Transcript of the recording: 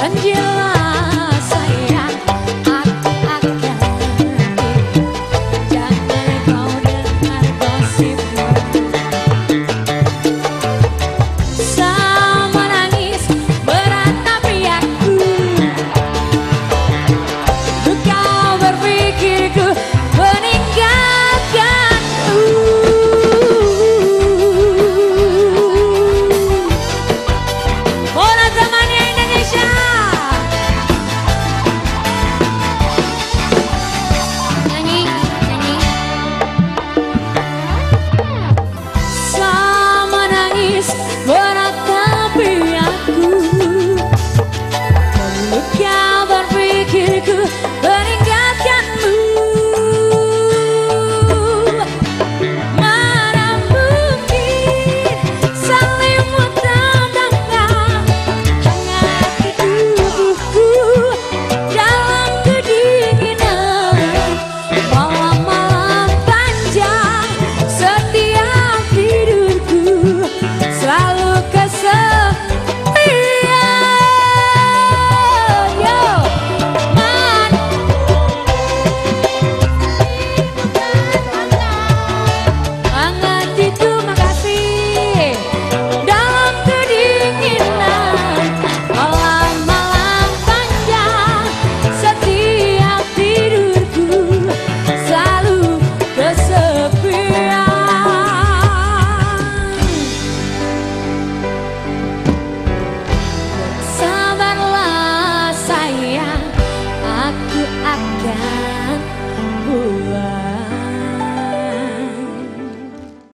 看见。